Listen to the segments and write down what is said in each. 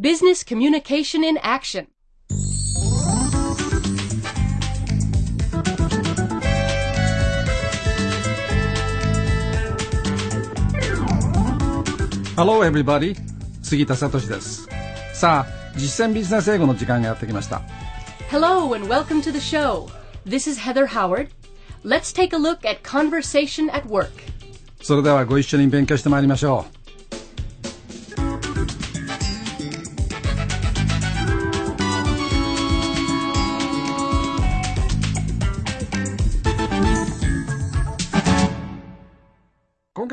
Business Communication in Action. Hello everybody. 杉田敏ですさあ実践ビジネス英語の時間がやってきました Hello and welcome to the show. This is Heather Howard. Let's take a look at conversation at work. それではご一緒に勉強してまいりましょ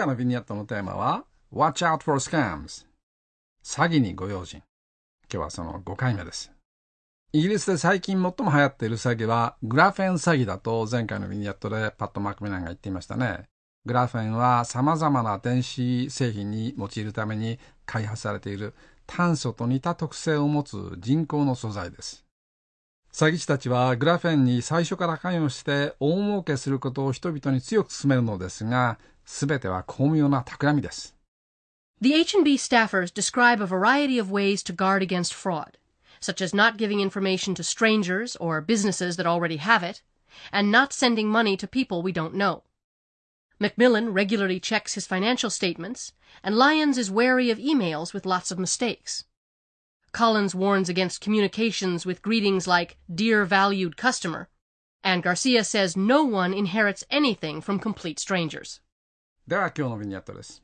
回のビニットのテーマは Watch out for scams 詐欺にご用心。今日はその5回目です。イギリスで最近最も流行っている詐欺はグラフェン詐欺だと前回のビニットでパット・マクミランが言っていましたね。グラフェンは様々な電子製品に用いるために開発されている炭素と似た特性を持つ人工の素材です。詐欺師たちはグラフェンに最初から関与して大儲けすることを人々に強く勧めるのですが、すべては巧妙な企みです。 The H&B staffers describe a variety of ways to guard against fraud, such as not giving information to strangers or businesses that already have it, and not sending money to people we don't know. Macmillan regularly checks his financial statements, and Lyons is wary of emails with lots of mistakes. Collins warns against communications with greetings like Dear Valued Customer, and Garcia says no one inherits anything from complete strangers. では今日のビニエットです。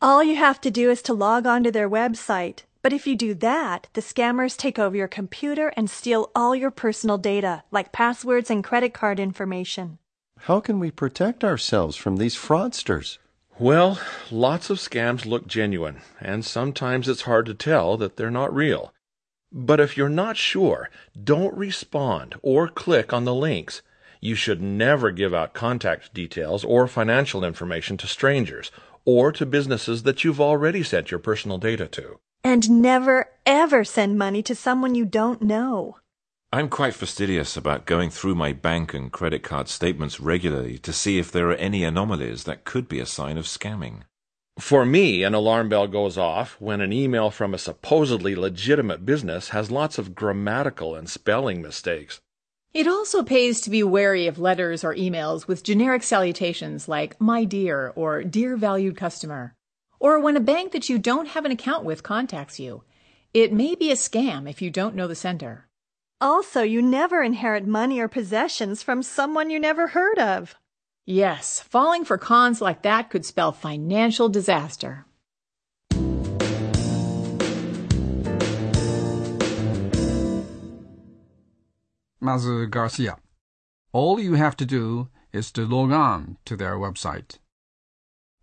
All you have to do is to log on to their website. But if you do that, the scammers take over your computer and steal all your personal data, like passwords and credit card information. How can we protect ourselves from these fraudsters? Well, lots of scams look genuine, and sometimes it's hard to tell that they're not real. But if you're not sure, don't respond or click on the links. You should never give out contact details or financial information to strangers or to businesses that you've already sent your personal data to. And never, ever send money to someone you don't know. I'm quite fastidious about going through my bank and credit card statements regularly to see if there are any anomalies that could be a sign of scamming. For me, an alarm bell goes off when an email from a supposedly legitimate business has lots of grammatical and spelling mistakes. It also pays to be wary of letters or emails with generic salutations like my dear or dear valued customer. Or when a bank that you don't have an account with contacts you. It may be a scam if you don't know the sender. Also, you never inherit money or possessions from someone you never heard of. Yes, falling for cons like that could spell financial disaster. Mazu Garcia. All you have to do is to log on to their website.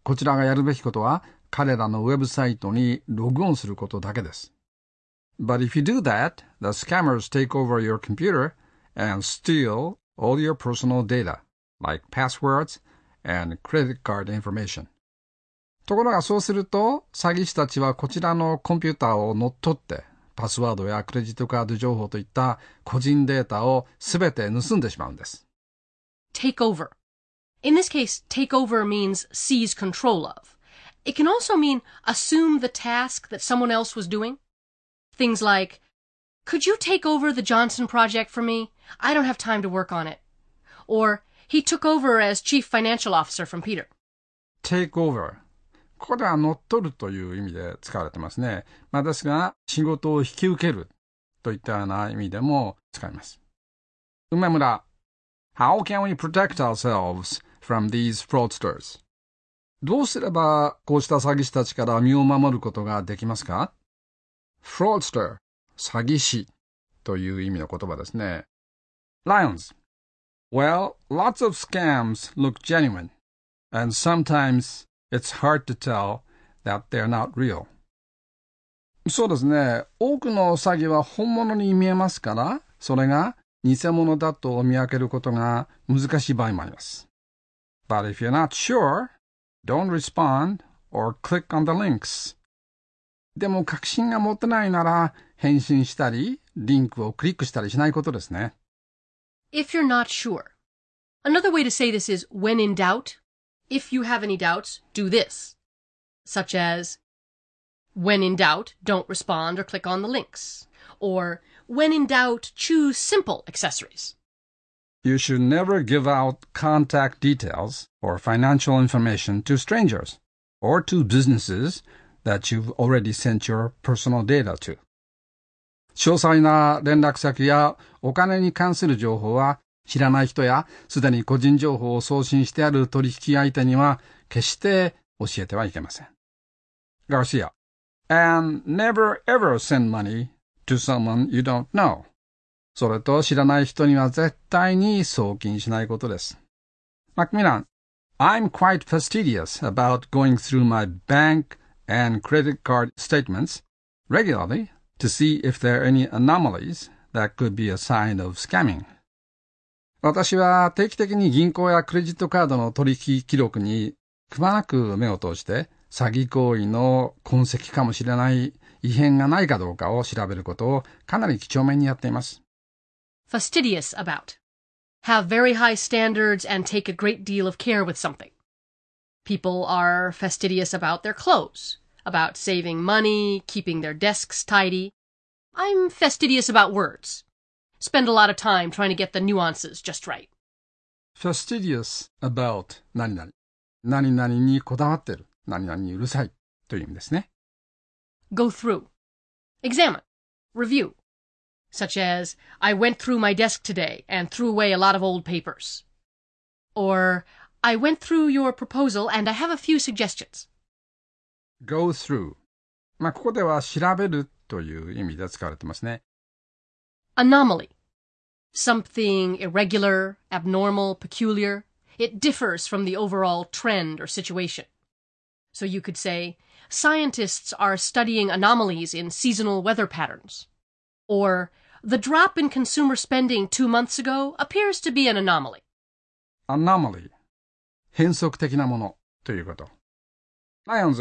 こちらがやるべきことは、彼らのウェブサイトにログオンすることだけです。But if you do that, the scammers take over your computer and steal all your personal data, like passwords and credit card information. ところがそうすると、詐欺師たちはこちらのコンピューターを乗っ取って、パスワードやクレジットカード情報といった個人データをすべて盗んでしまうんです。 Take over. In this case, take over means seize control of. It can also mean assume the task that someone else was doing. Things like, could you take over the Johnson project for me? I don't have time to work on it. Or, he took over as chief financial officer from Peter. take over ここでは乗っ取るという意味で使われてますね。まあ、ですが、仕事を引き受けるといったような意味でも使います。梅村 How can we protect ourselves from these fraudsters? どうすればこうした詐欺師たちから身を守ることができますか ?fraudster 詐欺師という意味の言葉ですね。Lions Well, lots of scams look genuine, and sometimes it's hard to tell that they're not real. そうですね。多くの詐欺は本物に見えますから、それが偽物だと見分けることが難しい場合もあります。But if you're not sure, don't respond or click on the links. でも確信が持てないなら返信したり、リンクをクリックしたりしないことですね。 If you're not sure. Another way to say this is when in doubt. If you have any doubts, do this. Such as, When in doubt, don't respond or click on the links. Or, when in doubt, choose simple accessories. You should never give out contact details or financial information to strangers or to businesses that you've already sent your personal data to. 詳細な連絡先やお金に関する情報は 知らない人やすでに個人情報を送信してある取引相手には決して教えてはいけません。Garcia, and never ever send money to someone you don't know. それと知らない人には絶対に送金しないことです。Macmillan, I'm quite fastidious about going through my bank and credit card statements regularly to see if there are any anomalies that could be a sign of scamming. 私は定期的に銀行やクレジットカードの取引記録にくまなく目を通して詐欺行為の痕跡かもしれない異変がないかどうかを調べることをかなり几帳面にやっています。fastidious about. Have very high standards and take a great deal of care with something. People are fastidious about their clothes, about saving money, keeping their desks tidy. I'm fastidious about words. Spend a lot of time trying to get the nuances just right. fastidious about 何々。何々にこだわってる。何々にうるさい。という意味ですね。go through. Examine. Review. Such as, I went through my desk today and threw away a lot of old papers. Or, I went through your proposal and I have a few suggestions. go through. まあ、ここでは調べるという意味で使われてますね。Anomaly. something irregular, abnormal, peculiar. It differs from the overall trend or situation. So you could say, scientists are studying anomalies in seasonal weather patterns. Or, the drop in consumer spending two months ago appears to be an anomaly. Anomaly. 変則的なものということ。Lyons,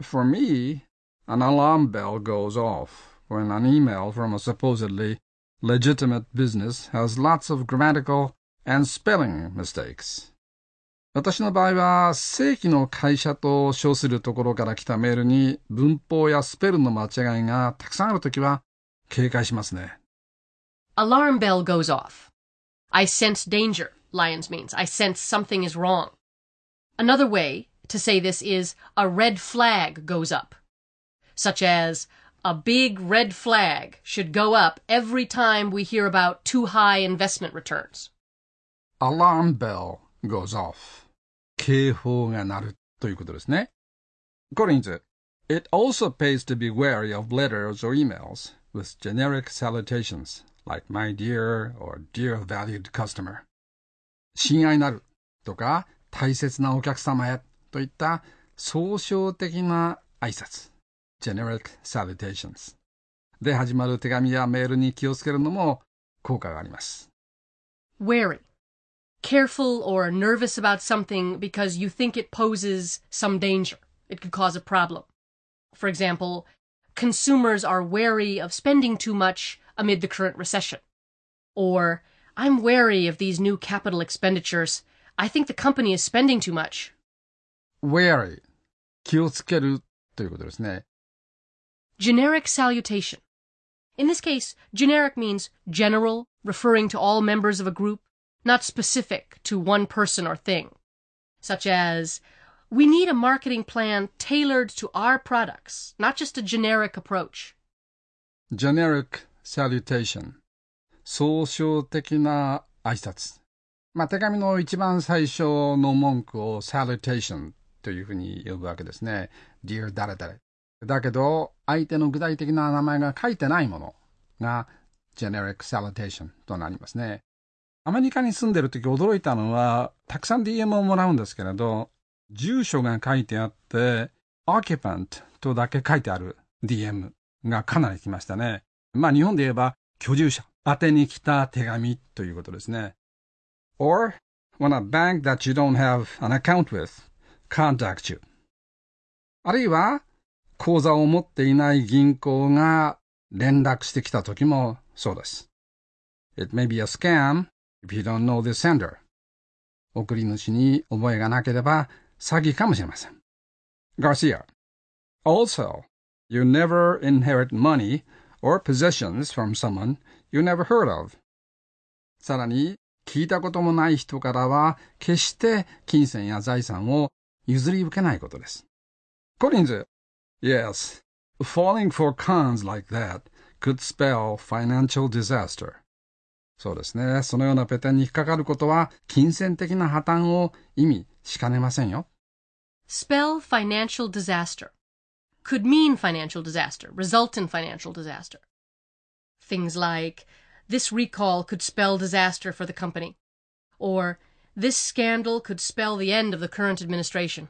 for me, an alarm bell goes off when an email from a supposedly legitimate business has lots of grammatical and spelling mistakes. 私の場合は、正規の会社と称するところから来たメールに文法やスペルの間違いがたくさんあるときは警戒しますね。Alarm bell goes off. I sense danger, Lyons means. I sense something is wrong. Another way to say this is a red flag goes up, such as a big red flag should go up every time we hear about too high investment returns. Alarm bell goes off. 警報が鳴るということですね。Collins, it also pays to be wary of letters or emails with generic salutations like my dear or dear valued customer. 親愛なるとか大切なお客様へといった総称的な挨拶 generic salutations で始まる手紙やメールに気をつけるのも効果があります。wary careful or nervous about something because you think it poses some danger. It could cause a problem. For example, consumers are wary of spending too much amid the current recession. Or, I'm wary of these new capital expenditures. I think the company is spending too much. wary 気をつけるということですね。 Generic salutation. In this case, generic means general, referring to all members of a group, not specific to one person or thing, such as, we need a marketing plan tailored to our products, not just a generic approach. generic salutation 総称的な挨拶。まあ、手紙の一番最初の文句を salutation というふうに呼ぶわけですね。Dear 誰々。 だけど、相手の具体的な名前が書いてないものが generic salutation となりますね。アメリカに住んでる時驚いたのは、たくさん DM をもらうんですけれど、住所が書いてあって、occupant とだけ書いてある DM がかなり来ましたね。まあ日本で言えば居住者宛てに来た手紙ということですね。or when a bank that you don't have an account with contact you あるいは口座を持っていない銀行が連絡してきた時もそうです。It may be a scam if you don't know the sender. 送り主に覚えがなければ詐欺かもしれません。Garcia. Also, You never inherit money or possessions from someone you never heard of. さらに、聞いたこともない人からは、決して金銭や財産を譲り受けないことです。コリンズ Yes, falling for cons like that could spell financial disaster. そうですね。そのようなペテンに引っかかることは、金銭的な破綻を意味しかねませんよ。 Spell financial disaster. Could mean financial disaster, result in financial disaster. Things like, this recall could spell disaster for the company. Or, this scandal could spell the end of the current administration.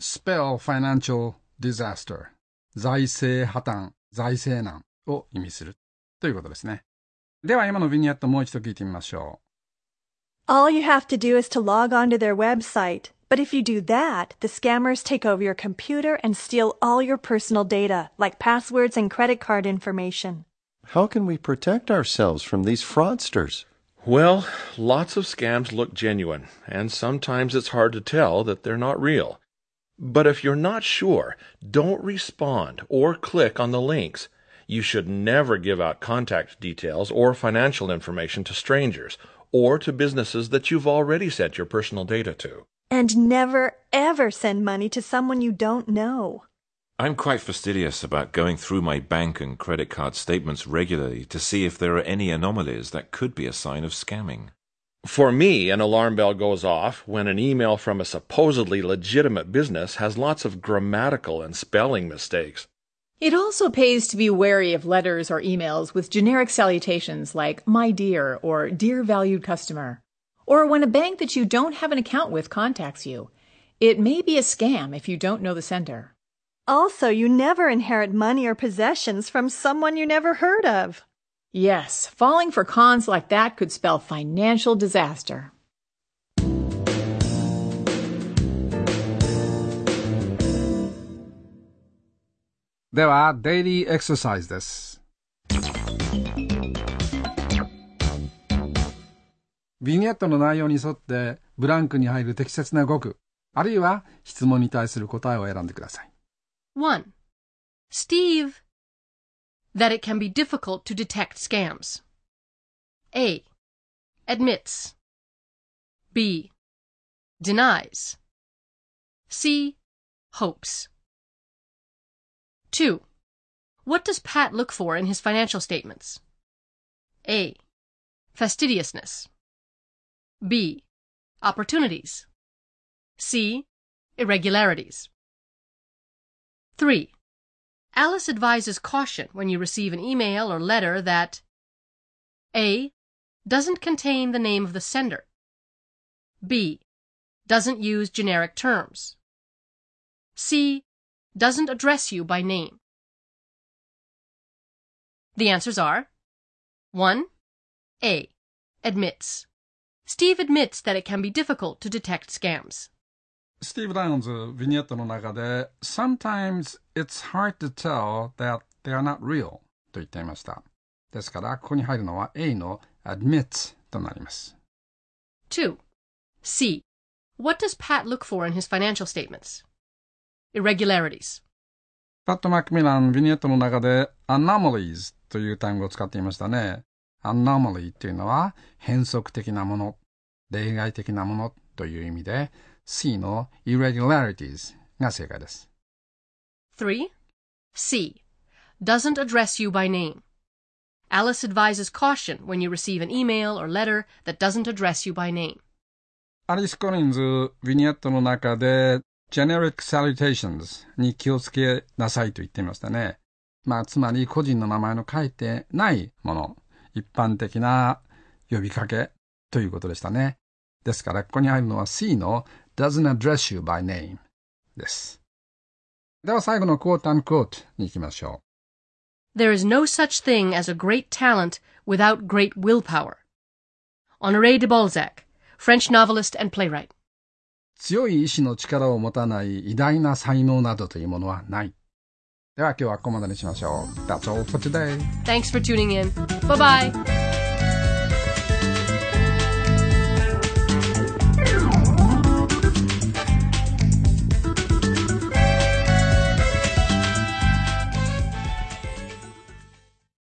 spell financial disaster 財政破綻、財政難を意味するということですね。では今のビニエットもう一度聞いてみましょ All you have to do is to log on to their website. But if you do that, the scammers take over your computer and steal all your personal data, like passwords and credit card information. How can we protect ourselves from these fraudsters? Well, lots of scams look genuine, and sometimes it's hard to tell that they're not real. But if you're not sure, don't respond or click on the links. You should never give out contact details or financial information to strangers or to businesses that you've already sent your personal data to. And never, ever send money to someone you don't know. I'm quite fastidious about going through my bank and credit card statements regularly to see if there are any anomalies that could be a sign of scamming. For me, an alarm bell goes off when an email from a supposedly legitimate business has lots of grammatical and spelling mistakes. It also pays to be wary of letters or emails with generic salutations like my dear or dear valued customer. Or when a bank that you don't have an account with contacts you. It may be a scam if you don't know the sender. Also, you never inherit money or possessions from someone you never heard of. Yes, falling for cons like that could spell financial disaster. う。では、デイリーエクササイズです。ビニエットの内容に沿ってブランクに入る適切な語句、あるいは質問に対する答えを選んでください。1. Steve. That it can be difficult to detect scams. A. Admits. B. Denies. C. Hopes. 2. What does Pat look for in his financial statements? A. Fastidiousness. B. Opportunities. C. Irregularities. 3. Alice advises caution when you receive an email or letter that A. Doesn't contain the name of the sender. B. Doesn't use generic terms. C. Doesn't address you by name. The answers are 1. A. Admits. Steve admits that it can be difficult to detect scams. スティーブ・ダウンズ、ビニエットの中で、Sometimes it's hard to tell that they are not real と言っていました。ですから、ここに入るのは A の admits となります。2. C. What does Pat look for in his financial statements? Irregularities. パット・マクミラン、ビニエットの中で anomalies という単語を使っていましたね。anomaly というのは変則的なもの、例外的なものという意味で、C の irregularities が正解です。3. C. Doesn't address you by name. Alice advises caution when you receive an email or letter that doesn't address you by name. アリス・コリンズ、ビニエットの中で generic salutations に気をつけなさいと言っていましたね。まあ、つまり個人の名前の書いてないもの、一般的な呼びかけということでしたね。ですから、ここに入るのは C の doesn't address you by name です。では最後の quote unquote に行きましょ There is no such thing as a great talent without great willpower. Honoré de Balzac, French novelist and playwright. う。強い意志の力を持たない偉大な才能などというものはない。では今日はここまでにしましょう。That's all for today. Thanks for tuning in. Bye bye.